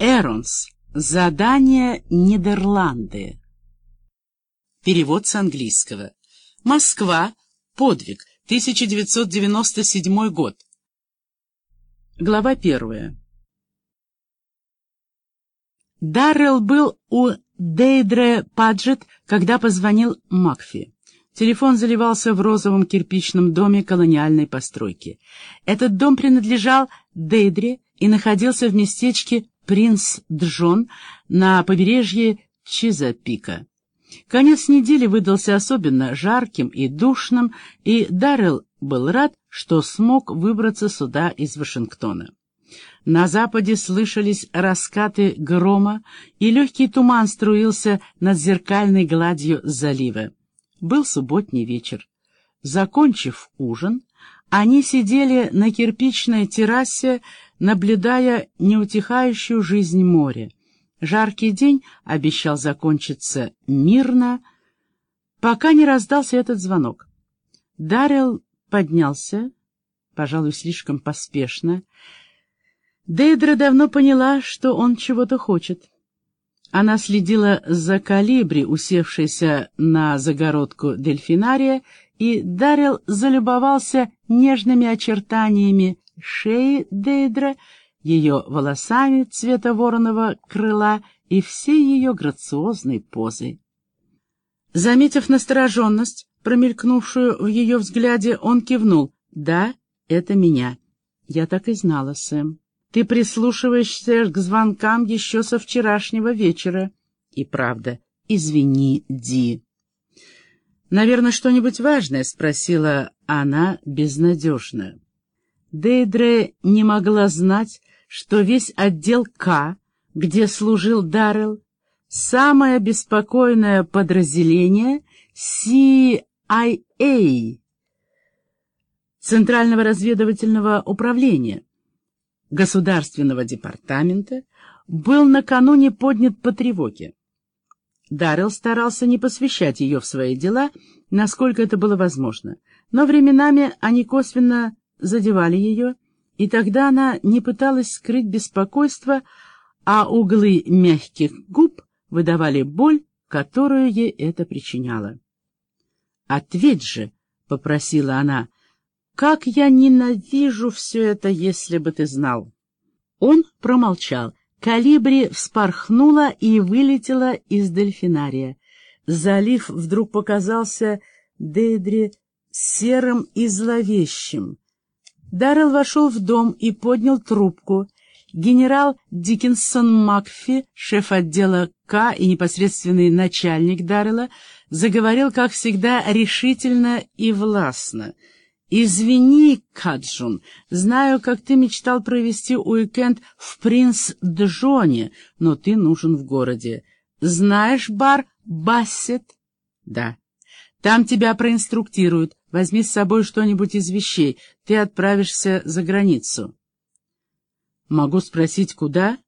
Эронс. Задание Нидерланды. Перевод с английского. Москва. Подвиг. 1997 год. Глава первая. Даррелл был у Дейдре Паджет, когда позвонил Макфи. Телефон заливался в розовом кирпичном доме колониальной постройки. Этот дом принадлежал Дейдре и находился в местечке Принц Джон на побережье Чизапика. Конец недели выдался особенно жарким и душным, и Даррелл был рад, что смог выбраться сюда из Вашингтона. На западе слышались раскаты грома, и легкий туман струился над зеркальной гладью залива. Был субботний вечер. Закончив ужин, они сидели на кирпичной террасе, наблюдая неутихающую жизнь моря. Жаркий день обещал закончиться мирно, пока не раздался этот звонок. Даррелл поднялся, пожалуй, слишком поспешно. Дейдра давно поняла, что он чего-то хочет. Она следила за калибри, усевшейся на загородку дельфинария, и Даррелл залюбовался нежными очертаниями шеи Дейдра, ее волосами цвета вороного крыла и всей ее грациозной позой. Заметив настороженность, промелькнувшую в ее взгляде, он кивнул. «Да, это меня». «Я так и знала, Сэм». Ты прислушиваешься к звонкам еще со вчерашнего вечера. И правда, извини, Ди. «Наверное, что-нибудь важное?» — спросила она безнадежно. Дейдре не могла знать, что весь отдел К, где служил Даррелл, самое беспокойное подразделение CIA, Центрального разведывательного управления, Государственного департамента был накануне поднят по тревоге. Даррелл старался не посвящать ее в свои дела, насколько это было возможно, но временами они косвенно задевали ее, и тогда она не пыталась скрыть беспокойство, а углы мягких губ выдавали боль, которую ей это причиняло. «Ответь же!» — попросила она, как я ненавижу все это, если бы ты знал!» Он промолчал. Калибри вспорхнула и вылетела из дельфинария. Залив вдруг показался Дейдре серым и зловещим. Даррелл вошел в дом и поднял трубку. Генерал Диккенсон Макфи, шеф отдела К и непосредственный начальник Даррелла, заговорил, как всегда, решительно и властно — «Извини, Каджун, знаю, как ты мечтал провести уикенд в Принц-Джоне, но ты нужен в городе. Знаешь бар Бассет?» «Да». «Там тебя проинструктируют. Возьми с собой что-нибудь из вещей. Ты отправишься за границу». «Могу спросить, куда?»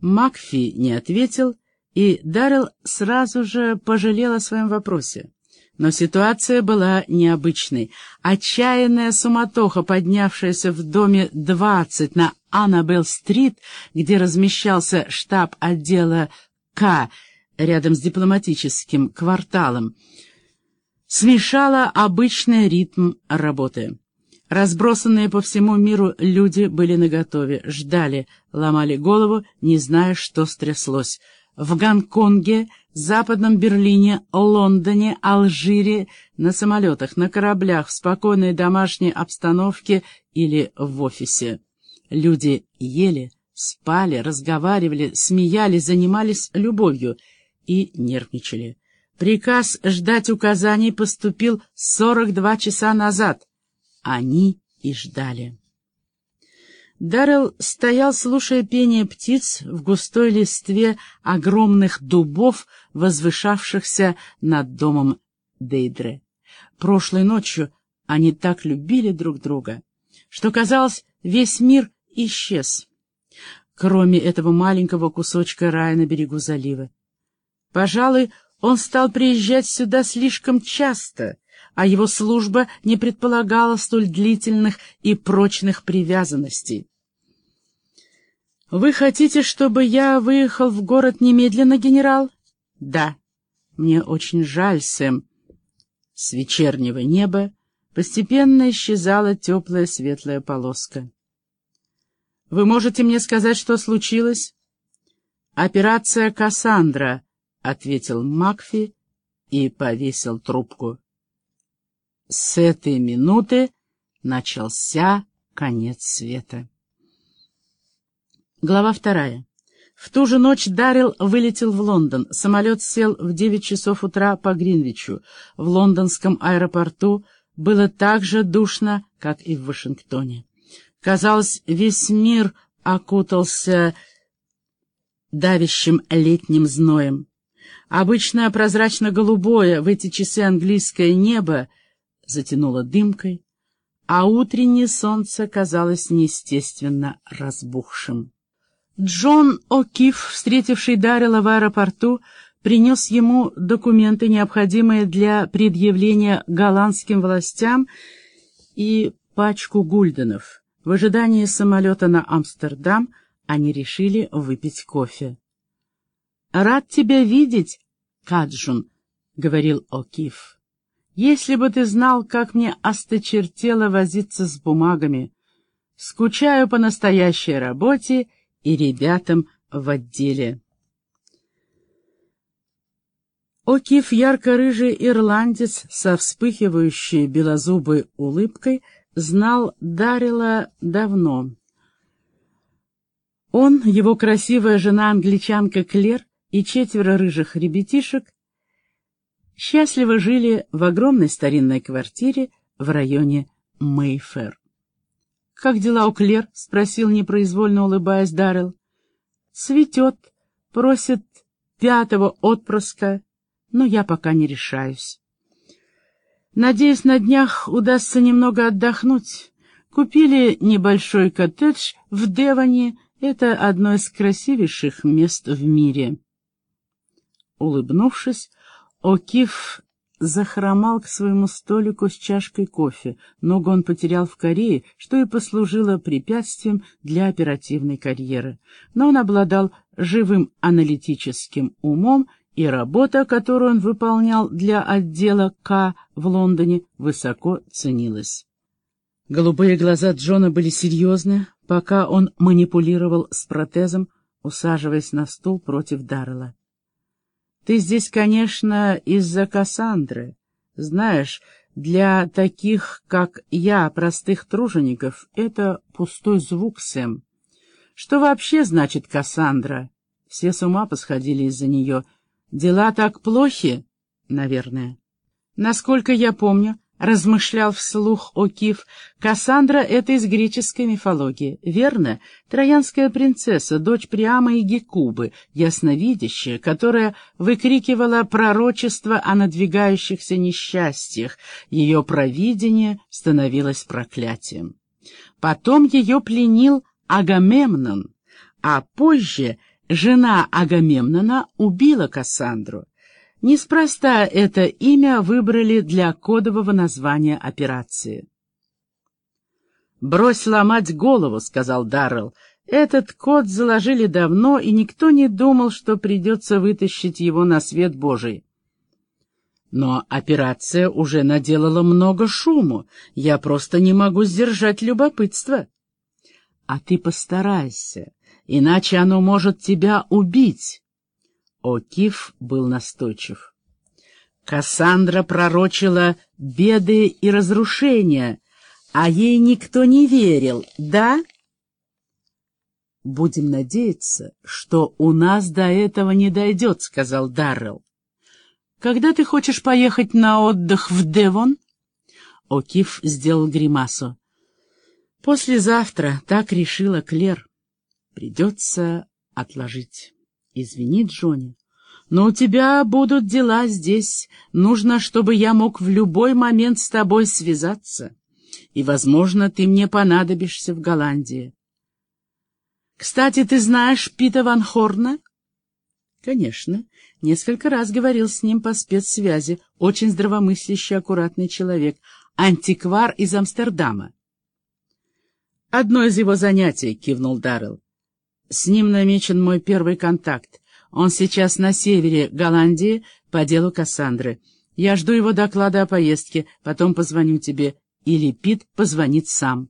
Макфи не ответил, и Даррелл сразу же пожалел о своем вопросе. Но ситуация была необычной. Отчаянная суматоха, поднявшаяся в доме 20 на Аннабелл-стрит, где размещался штаб отдела К рядом с дипломатическим кварталом, смешала обычный ритм работы. Разбросанные по всему миру люди были наготове, ждали, ломали голову, не зная, что стряслось. В Гонконге Западном Берлине, Лондоне, Алжире, на самолетах, на кораблях, в спокойной домашней обстановке или в офисе. Люди ели, спали, разговаривали, смеялись, занимались любовью и нервничали. Приказ ждать указаний поступил 42 часа назад. Они и ждали. Даррелл стоял, слушая пение птиц в густой листве огромных дубов, возвышавшихся над домом Дейдре. Прошлой ночью они так любили друг друга, что, казалось, весь мир исчез, кроме этого маленького кусочка рая на берегу залива. Пожалуй, он стал приезжать сюда слишком часто, а его служба не предполагала столь длительных и прочных привязанностей. «Вы хотите, чтобы я выехал в город немедленно, генерал?» «Да. Мне очень жаль, Сэм». С вечернего неба постепенно исчезала теплая светлая полоска. «Вы можете мне сказать, что случилось?» «Операция «Кассандра», — ответил Макфи и повесил трубку. С этой минуты начался конец света. Глава вторая. В ту же ночь Даррелл вылетел в Лондон. Самолет сел в девять часов утра по Гринвичу. В лондонском аэропорту было так же душно, как и в Вашингтоне. Казалось, весь мир окутался давящим летним зноем. Обычное прозрачно-голубое в эти часы английское небо затянуло дымкой, а утреннее солнце казалось неестественно разбухшим. Джон О'Кифф, встретивший Даррела в аэропорту, принес ему документы, необходимые для предъявления голландским властям, и пачку гульденов. В ожидании самолета на Амстердам они решили выпить кофе. «Рад тебя видеть, Каджун», — говорил О'Кифф. «Если бы ты знал, как мне осточертело возиться с бумагами. Скучаю по настоящей работе и ребятам в отделе. Окиф, ярко-рыжий ирландец со вспыхивающей белозубой улыбкой, знал Дарила давно. Он, его красивая жена-англичанка Клер и четверо рыжих ребятишек счастливо жили в огромной старинной квартире в районе Мейфер. «Как дела у Клер?» — спросил, непроизвольно улыбаясь Даррелл. «Цветет, просит пятого отпрыска, но я пока не решаюсь. Надеюсь, на днях удастся немного отдохнуть. Купили небольшой коттедж в Девоне, это одно из красивейших мест в мире». Улыбнувшись, О'Кив захромал к своему столику с чашкой кофе. Ногу он потерял в Корее, что и послужило препятствием для оперативной карьеры. Но он обладал живым аналитическим умом, и работа, которую он выполнял для отдела К в Лондоне, высоко ценилась. Голубые глаза Джона были серьезны, пока он манипулировал с протезом, усаживаясь на стул против Даррелла. Ты здесь, конечно, из-за Кассандры. Знаешь, для таких, как я, простых тружеников, это пустой звук, Сэм. Что вообще значит Кассандра? Все с ума посходили из-за нее. Дела так плохи? Наверное. Насколько я помню, размышлял вслух Окиф. Кассандра — это из греческой мифологии, верно? Троянская принцесса, дочь Приама и Гекубы, ясновидящая, которая выкрикивала пророчество о надвигающихся несчастьях. Ее провидение становилось проклятием. Потом ее пленил Агамемнон, а позже жена Агамемнона убила Кассандру. Неспроста это имя выбрали для кодового названия операции. «Брось ломать голову», — сказал Даррелл. «Этот код заложили давно, и никто не думал, что придется вытащить его на свет Божий». Но операция уже наделала много шуму. Я просто не могу сдержать любопытство. А ты постарайся, иначе оно может тебя убить. Окиф был настойчив. Кассандра пророчила беды и разрушения, а ей никто не верил, да? «Будем надеяться, что у нас до этого не дойдет», — сказал Даррелл. «Когда ты хочешь поехать на отдых в Девон?» Окиф сделал гримасу. «Послезавтра, так решила Клер. Придется отложить». «Извини, Джонни, но у тебя будут дела здесь. Нужно, чтобы я мог в любой момент с тобой связаться. И, возможно, ты мне понадобишься в Голландии. Кстати, ты знаешь Пита Ван Хорна?» «Конечно. Несколько раз говорил с ним по спецсвязи. Очень здравомыслящий, аккуратный человек. Антиквар из Амстердама». «Одно из его занятий», — кивнул Даррелл. С ним намечен мой первый контакт. Он сейчас на севере Голландии по делу Кассандры. Я жду его доклада о поездке, потом позвоню тебе. Или Пит позвонит сам.